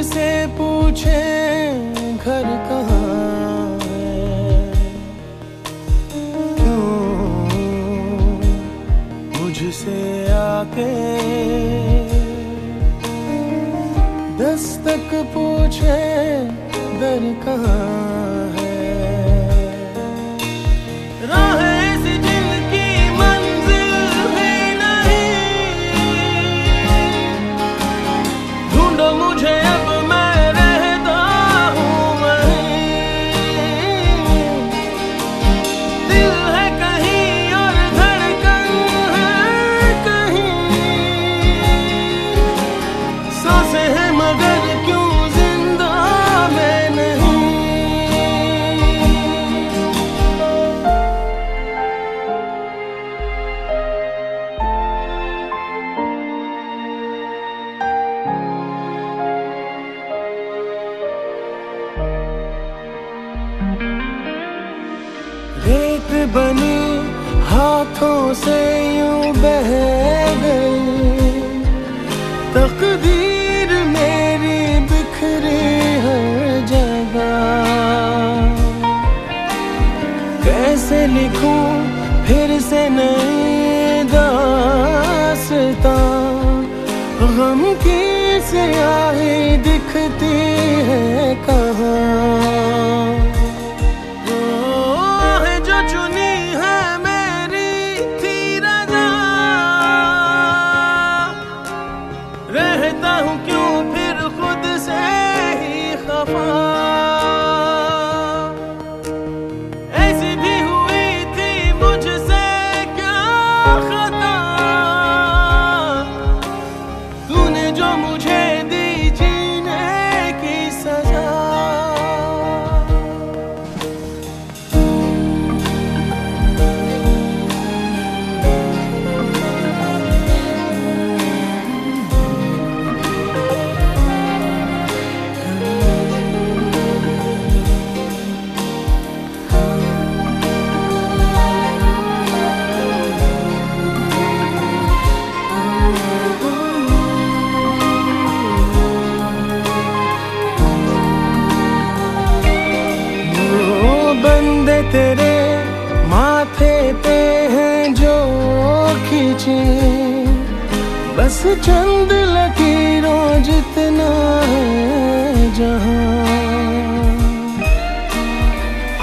मुझसे पूछे घर कहाँ मुझसे आके दस्तक पूछे दर कहाँ बनी हाथों से यूँ बह गई। तकदीर मेरी बिखरी हर जगह। कैसे लिखूं फिर से नई दासता? गम की सियाही दिखती है कहाँ? बस चंद लकीरों जितना है जहाँ।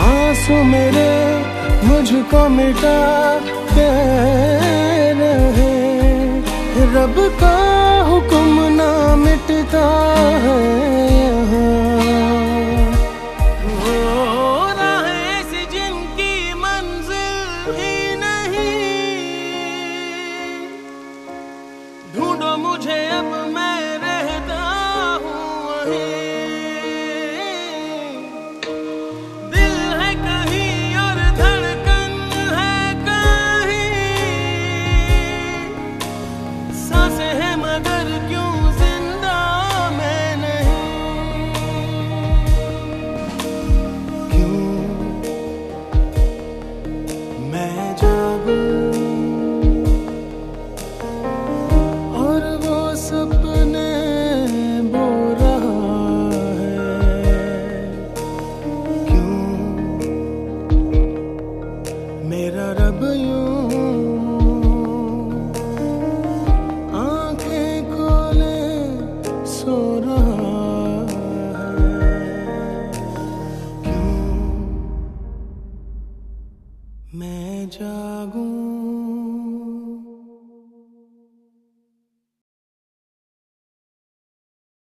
आँसू मेरे मुझको मिटा रहे रब का हुक्म ना मिटता है। Who knows? मैं जागूं।